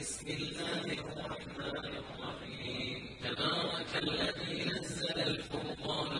بسم الله الرحمن الرحيم. تبارك الذي نزل الفرقان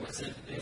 وسبحنا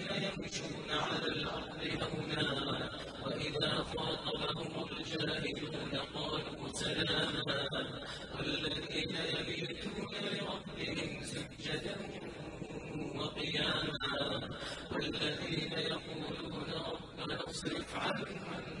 المفسدون على الأرض هونا وإذا خاطبهم الجاهلون قالوا سلاما. والذين يبيتون لربهم سجدا وقياما. والذين يقولون ربنا اصرف عنهم